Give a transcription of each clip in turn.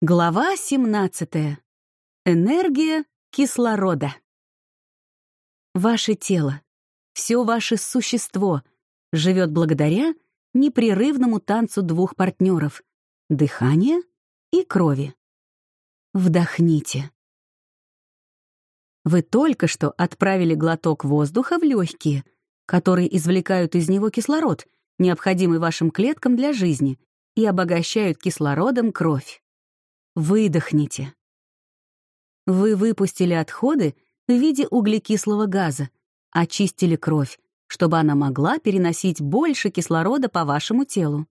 Глава 17. Энергия кислорода. Ваше тело, все ваше существо живет благодаря непрерывному танцу двух партнеров — дыхания и крови. Вдохните. Вы только что отправили глоток воздуха в легкие, которые извлекают из него кислород, необходимый вашим клеткам для жизни, и обогащают кислородом кровь. Выдохните. Вы выпустили отходы в виде углекислого газа, очистили кровь, чтобы она могла переносить больше кислорода по вашему телу.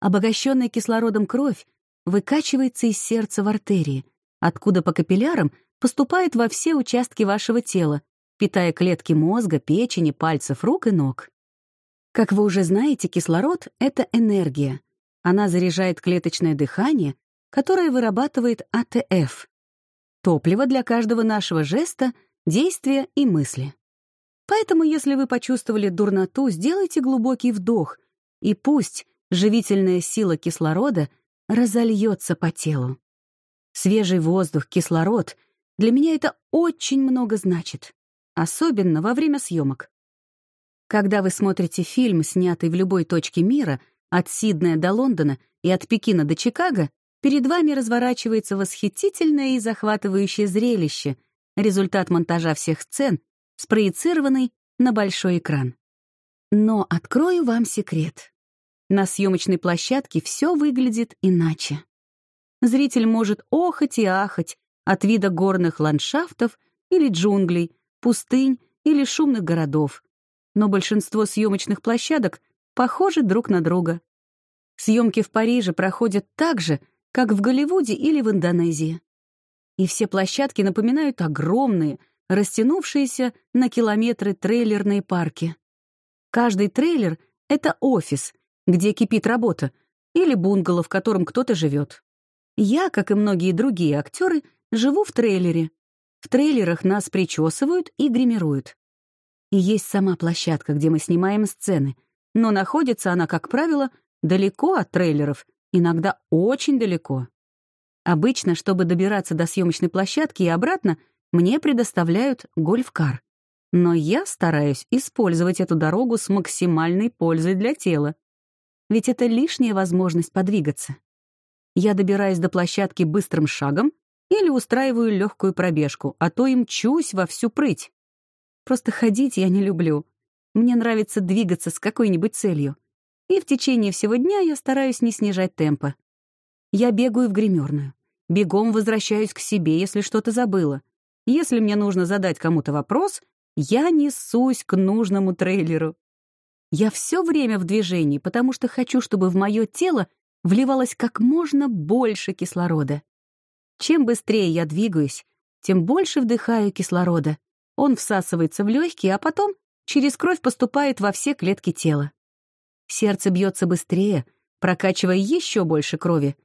Обогащенная кислородом кровь выкачивается из сердца в артерии, откуда по капиллярам поступает во все участки вашего тела, питая клетки мозга, печени, пальцев рук и ног. Как вы уже знаете, кислород — это энергия. Она заряжает клеточное дыхание которое вырабатывает АТФ — топливо для каждого нашего жеста, действия и мысли. Поэтому, если вы почувствовали дурноту, сделайте глубокий вдох, и пусть живительная сила кислорода разольется по телу. Свежий воздух, кислород — для меня это очень много значит, особенно во время съемок. Когда вы смотрите фильм, снятый в любой точке мира, от Сиднея до Лондона и от Пекина до Чикаго, перед вами разворачивается восхитительное и захватывающее зрелище, результат монтажа всех сцен, спроецированный на большой экран. Но открою вам секрет. На съемочной площадке все выглядит иначе. Зритель может охать и ахать от вида горных ландшафтов или джунглей, пустынь или шумных городов. Но большинство съемочных площадок похожи друг на друга. Съемки в Париже проходят так же, как в Голливуде или в Индонезии. И все площадки напоминают огромные, растянувшиеся на километры трейлерные парки. Каждый трейлер — это офис, где кипит работа, или бунгало, в котором кто-то живет. Я, как и многие другие актеры, живу в трейлере. В трейлерах нас причесывают и гримируют. И есть сама площадка, где мы снимаем сцены, но находится она, как правило, далеко от трейлеров иногда очень далеко. Обычно, чтобы добираться до съемочной площадки и обратно, мне предоставляют гольф-кар. Но я стараюсь использовать эту дорогу с максимальной пользой для тела. Ведь это лишняя возможность подвигаться. Я добираюсь до площадки быстрым шагом или устраиваю легкую пробежку, а то и мчусь во всю прыть. Просто ходить я не люблю. Мне нравится двигаться с какой-нибудь целью и в течение всего дня я стараюсь не снижать темпа. Я бегаю в гримерную, бегом возвращаюсь к себе, если что-то забыла. Если мне нужно задать кому-то вопрос, я несусь к нужному трейлеру. Я все время в движении, потому что хочу, чтобы в мое тело вливалось как можно больше кислорода. Чем быстрее я двигаюсь, тем больше вдыхаю кислорода. Он всасывается в легкие, а потом через кровь поступает во все клетки тела. Сердце бьется быстрее, прокачивая еще больше крови,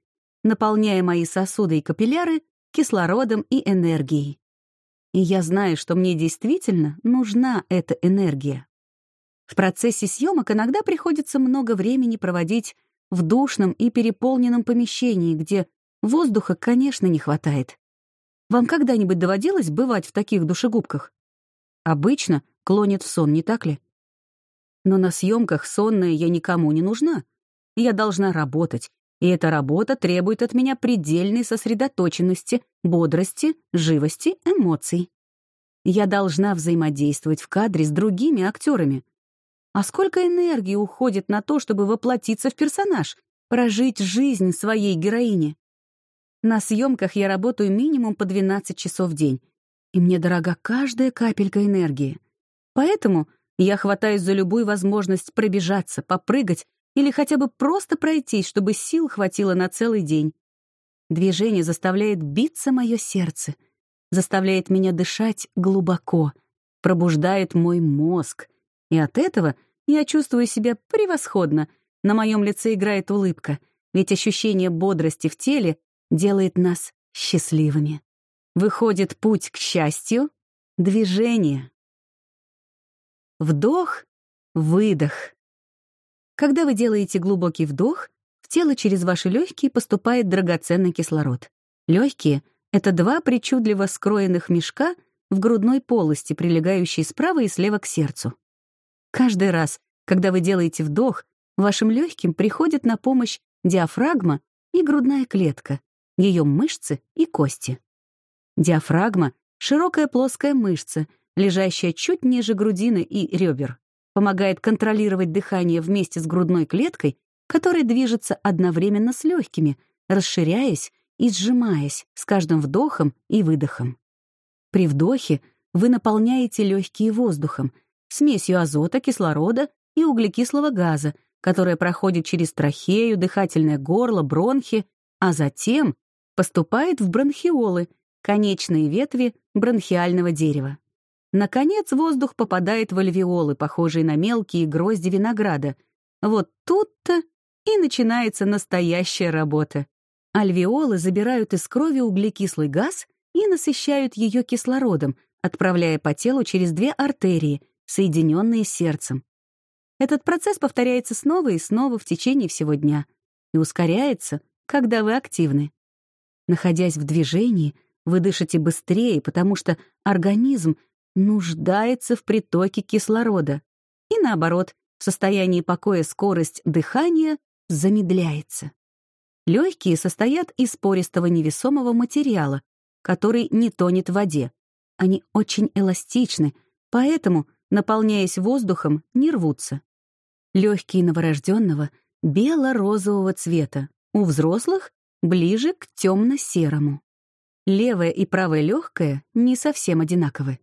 наполняя мои сосуды и капилляры кислородом и энергией. И я знаю, что мне действительно нужна эта энергия. В процессе съемок иногда приходится много времени проводить в душном и переполненном помещении, где воздуха, конечно, не хватает. Вам когда-нибудь доводилось бывать в таких душегубках? Обычно клонит в сон, не так ли? Но на съемках сонная я никому не нужна. Я должна работать, и эта работа требует от меня предельной сосредоточенности, бодрости, живости, эмоций. Я должна взаимодействовать в кадре с другими актерами. А сколько энергии уходит на то, чтобы воплотиться в персонаж, прожить жизнь своей героини? На съемках я работаю минимум по 12 часов в день, и мне дорога каждая капелька энергии. Поэтому я хватаюсь за любую возможность пробежаться, попрыгать или хотя бы просто пройтись, чтобы сил хватило на целый день. Движение заставляет биться мое сердце, заставляет меня дышать глубоко, пробуждает мой мозг. И от этого я чувствую себя превосходно. На моем лице играет улыбка, ведь ощущение бодрости в теле делает нас счастливыми. Выходит путь к счастью — движение. Вдох, выдох. Когда вы делаете глубокий вдох, в тело через ваши легкие поступает драгоценный кислород. Легкие — это два причудливо скроенных мешка в грудной полости, прилегающие справа и слева к сердцу. Каждый раз, когда вы делаете вдох, вашим легким приходит на помощь диафрагма и грудная клетка, ее мышцы и кости. Диафрагма — широкая плоская мышца, лежащая чуть ниже грудины и ребер, помогает контролировать дыхание вместе с грудной клеткой который движется одновременно с легкими, расширяясь и сжимаясь с каждым вдохом и выдохом. При вдохе вы наполняете легкие воздухом, смесью азота, кислорода и углекислого газа, которая проходит через трахею, дыхательное горло, бронхи, а затем поступает в бронхиолы, конечные ветви бронхиального дерева. Наконец, воздух попадает в альвеолы, похожие на мелкие грозди винограда. Вот тут-то и начинается настоящая работа. Альвеолы забирают из крови углекислый газ и насыщают ее кислородом, отправляя по телу через две артерии, соединенные сердцем. Этот процесс повторяется снова и снова в течение всего дня и ускоряется, когда вы активны. Находясь в движении, вы дышите быстрее, потому что организм нуждается в притоке кислорода. И наоборот, в состоянии покоя скорость дыхания замедляется. Легкие состоят из пористого невесомого материала, который не тонет в воде. Они очень эластичны, поэтому, наполняясь воздухом, не рвутся. Легкие новорожденного бело-розового цвета, у взрослых — ближе к темно-серому. Левое и правое легкое не совсем одинаковы.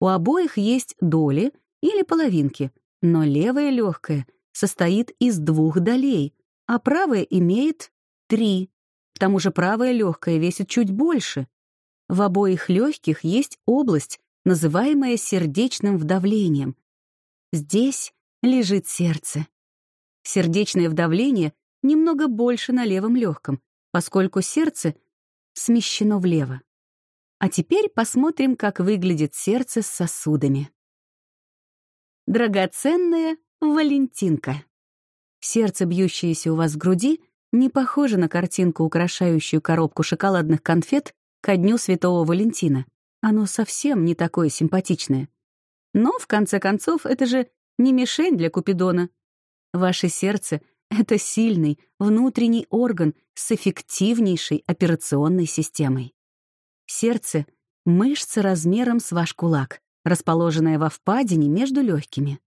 У обоих есть доли или половинки, но левое легкое состоит из двух долей, а правая имеет три. К тому же правая легкая весит чуть больше. В обоих легких есть область, называемая сердечным вдавлением. Здесь лежит сердце. Сердечное вдавление немного больше на левом легком, поскольку сердце смещено влево. А теперь посмотрим, как выглядит сердце с сосудами. Драгоценная Валентинка. Сердце, бьющееся у вас в груди, не похоже на картинку, украшающую коробку шоколадных конфет ко дню Святого Валентина. Оно совсем не такое симпатичное. Но, в конце концов, это же не мишень для Купидона. Ваше сердце — это сильный внутренний орган с эффективнейшей операционной системой. Сердце — мышца размером с ваш кулак, расположенная во впадине между легкими.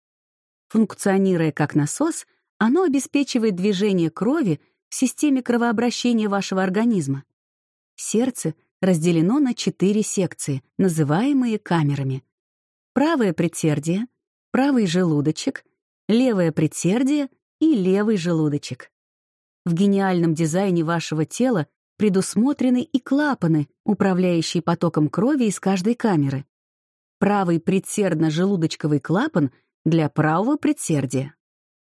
Функционируя как насос, оно обеспечивает движение крови в системе кровообращения вашего организма. Сердце разделено на четыре секции, называемые камерами. Правое предсердие, правый желудочек, левое предсердие и левый желудочек. В гениальном дизайне вашего тела предусмотрены и клапаны, управляющие потоком крови из каждой камеры. Правый предсердно-желудочковый клапан — для правого предсердия,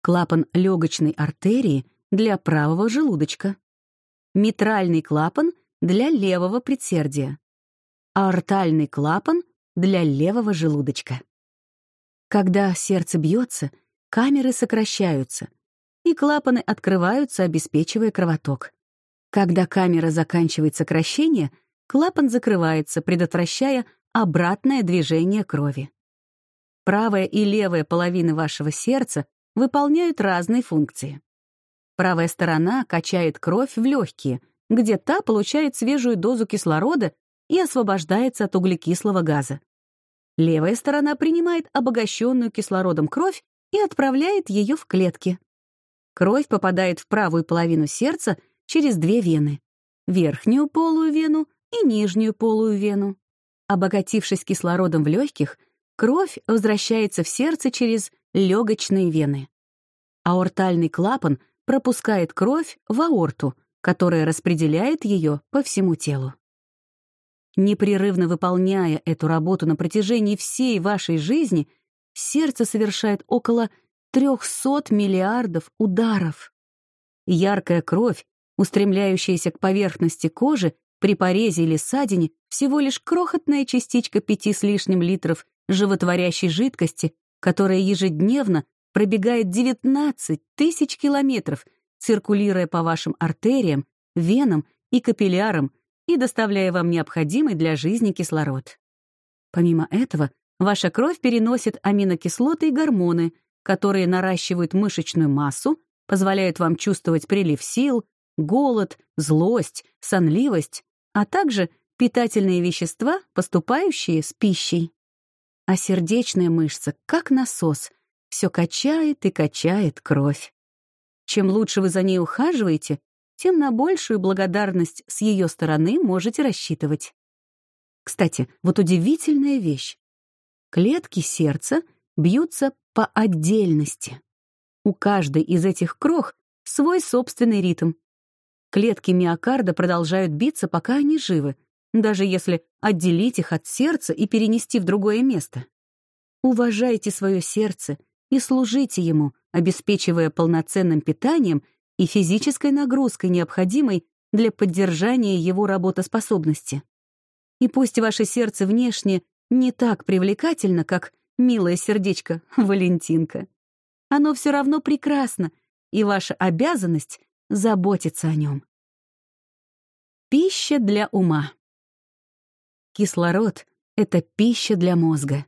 клапан легочной артерии для правого желудочка, митральный клапан для левого предсердия, аортальный клапан для левого желудочка. Когда сердце бьется, камеры сокращаются, и клапаны открываются, обеспечивая кровоток. Когда камера заканчивает сокращение, клапан закрывается, предотвращая обратное движение крови. Правая и левая половины вашего сердца выполняют разные функции. Правая сторона качает кровь в легкие, где та получает свежую дозу кислорода и освобождается от углекислого газа. Левая сторона принимает обогащенную кислородом кровь и отправляет ее в клетки. Кровь попадает в правую половину сердца через две вены — верхнюю полую вену и нижнюю полую вену. Обогатившись кислородом в легких, Кровь возвращается в сердце через легочные вены. Аортальный клапан пропускает кровь в аорту, которая распределяет ее по всему телу. Непрерывно выполняя эту работу на протяжении всей вашей жизни, сердце совершает около 300 миллиардов ударов. Яркая кровь, устремляющаяся к поверхности кожи при порезе или ссадине, всего лишь крохотная частичка пяти с лишним литров животворящей жидкости, которая ежедневно пробегает 19 тысяч километров, циркулируя по вашим артериям, венам и капиллярам и доставляя вам необходимый для жизни кислород. Помимо этого, ваша кровь переносит аминокислоты и гормоны, которые наращивают мышечную массу, позволяют вам чувствовать прилив сил, голод, злость, сонливость, а также питательные вещества, поступающие с пищей. А сердечная мышца, как насос, все качает и качает кровь. Чем лучше вы за ней ухаживаете, тем на большую благодарность с ее стороны можете рассчитывать. Кстати, вот удивительная вещь. Клетки сердца бьются по отдельности. У каждой из этих крох свой собственный ритм. Клетки миокарда продолжают биться, пока они живы, даже если отделить их от сердца и перенести в другое место. Уважайте свое сердце и служите ему, обеспечивая полноценным питанием и физической нагрузкой, необходимой для поддержания его работоспособности. И пусть ваше сердце внешне не так привлекательно, как милое сердечко Валентинка, оно все равно прекрасно, и ваша обязанность — заботиться о нем. Пища для ума. Кислород — это пища для мозга.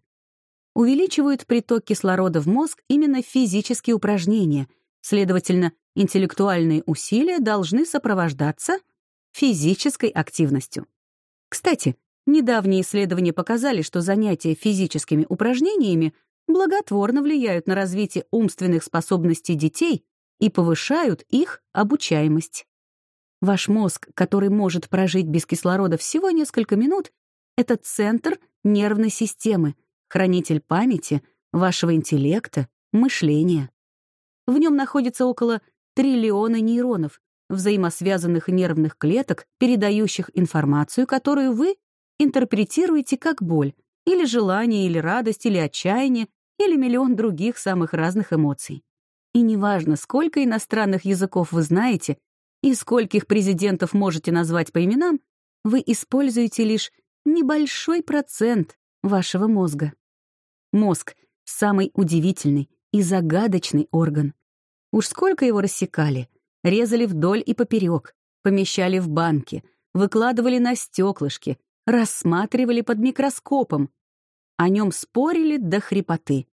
Увеличивают приток кислорода в мозг именно физические упражнения, следовательно, интеллектуальные усилия должны сопровождаться физической активностью. Кстати, недавние исследования показали, что занятия физическими упражнениями благотворно влияют на развитие умственных способностей детей и повышают их обучаемость. Ваш мозг, который может прожить без кислорода всего несколько минут, это центр нервной системы, хранитель памяти, вашего интеллекта, мышления. В нем находится около триллиона нейронов, взаимосвязанных нервных клеток, передающих информацию, которую вы интерпретируете как боль, или желание, или радость, или отчаяние, или миллион других самых разных эмоций. И неважно, сколько иностранных языков вы знаете и скольких президентов можете назвать по именам, вы используете лишь небольшой процент вашего мозга. Мозг — самый удивительный и загадочный орган. Уж сколько его рассекали, резали вдоль и поперек, помещали в банки, выкладывали на стеклышки, рассматривали под микроскопом. О нем спорили до хрипоты.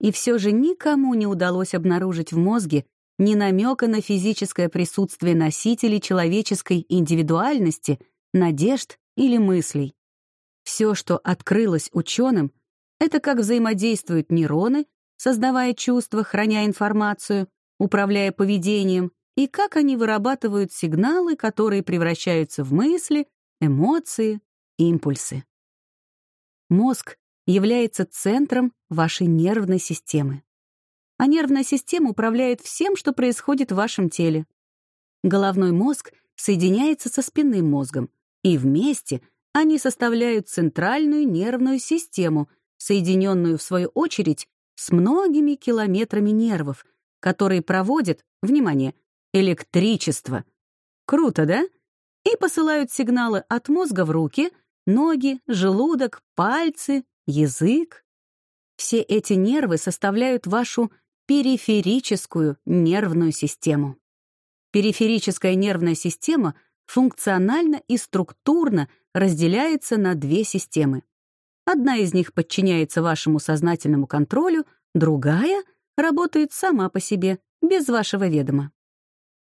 И все же никому не удалось обнаружить в мозге ни намека на физическое присутствие носителей человеческой индивидуальности, надежд или мыслей. Все, что открылось ученым, это как взаимодействуют нейроны, создавая чувства, храня информацию, управляя поведением, и как они вырабатывают сигналы, которые превращаются в мысли, эмоции, импульсы. Мозг является центром вашей нервной системы. А нервная система управляет всем, что происходит в вашем теле. Головной мозг соединяется со спинным мозгом, и вместе они составляют центральную нервную систему, соединенную, в свою очередь, с многими километрами нервов, которые проводят, внимание, электричество. Круто, да? И посылают сигналы от мозга в руки, ноги, желудок, пальцы, язык. Все эти нервы составляют вашу периферическую нервную систему. Периферическая нервная система функционально и структурно разделяется на две системы. Одна из них подчиняется вашему сознательному контролю, другая работает сама по себе, без вашего ведома.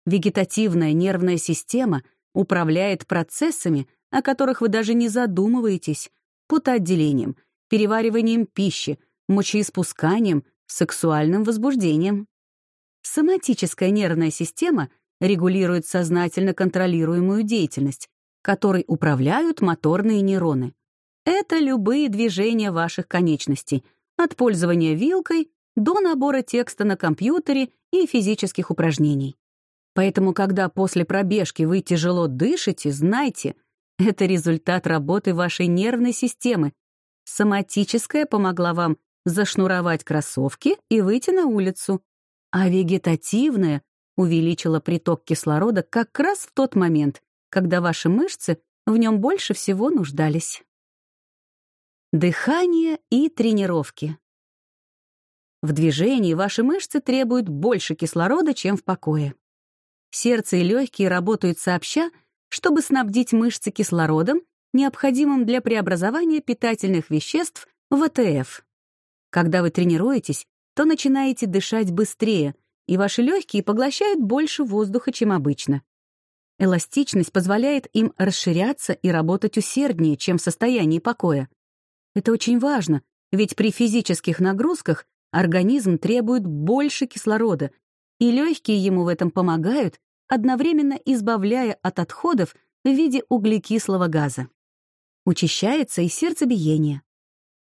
Вегетативная нервная система управляет процессами, о которых вы даже не задумываетесь, потоотделением, перевариванием пищи, мочеиспусканием, сексуальным возбуждением. Соматическая нервная система регулирует сознательно контролируемую деятельность, которой управляют моторные нейроны. Это любые движения ваших конечностей, от пользования вилкой до набора текста на компьютере и физических упражнений. Поэтому, когда после пробежки вы тяжело дышите, знайте, это результат работы вашей нервной системы. Соматическая помогла вам зашнуровать кроссовки и выйти на улицу, а вегетативная увеличила приток кислорода как раз в тот момент, когда ваши мышцы в нем больше всего нуждались. Дыхание и тренировки. В движении ваши мышцы требуют больше кислорода, чем в покое. Сердце и легкие работают сообща, чтобы снабдить мышцы кислородом, необходимым для преобразования питательных веществ в АТФ. Когда вы тренируетесь, то начинаете дышать быстрее, и ваши легкие поглощают больше воздуха, чем обычно. Эластичность позволяет им расширяться и работать усерднее, чем в состоянии покоя. Это очень важно, ведь при физических нагрузках организм требует больше кислорода, и легкие ему в этом помогают, одновременно избавляя от отходов в виде углекислого газа. Учащается и сердцебиение.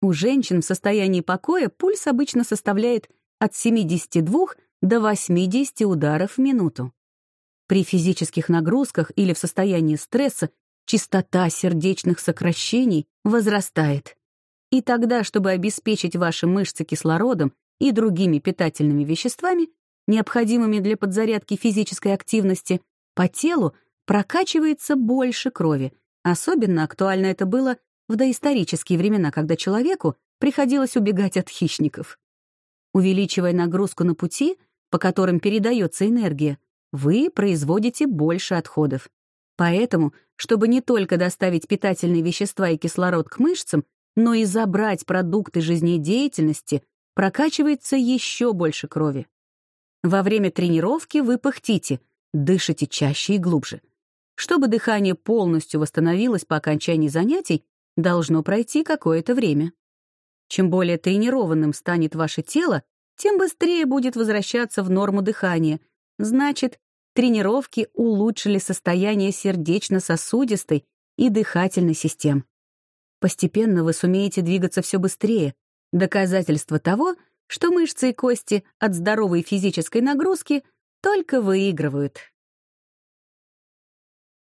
У женщин в состоянии покоя пульс обычно составляет от 72 до 80 ударов в минуту. При физических нагрузках или в состоянии стресса частота сердечных сокращений возрастает. И тогда, чтобы обеспечить ваши мышцы кислородом и другими питательными веществами, необходимыми для подзарядки физической активности, по телу прокачивается больше крови. Особенно актуально это было в доисторические времена, когда человеку приходилось убегать от хищников. Увеличивая нагрузку на пути, по которым передается энергия, вы производите больше отходов. Поэтому, чтобы не только доставить питательные вещества и кислород к мышцам, но и забрать продукты жизнедеятельности, прокачивается еще больше крови. Во время тренировки вы пыхтите, дышите чаще и глубже. Чтобы дыхание полностью восстановилось по окончании занятий, должно пройти какое-то время. Чем более тренированным станет ваше тело, тем быстрее будет возвращаться в норму дыхания, Значит, тренировки улучшили состояние сердечно-сосудистой и дыхательной систем. Постепенно вы сумеете двигаться все быстрее. Доказательство того, что мышцы и кости от здоровой физической нагрузки только выигрывают.